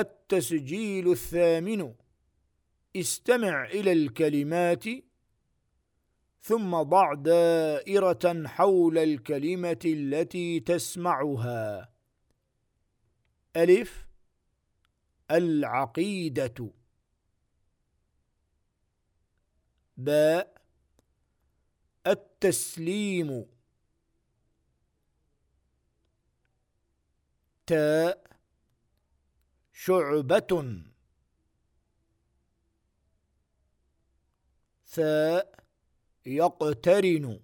التسجيل الثامن. استمع إلى الكلمات ثم ضع دائرة حول الكلمة التي تسمعها. ألف. العقيدة. باء. التسليم. تاء. شعبة. ثاء يقترن.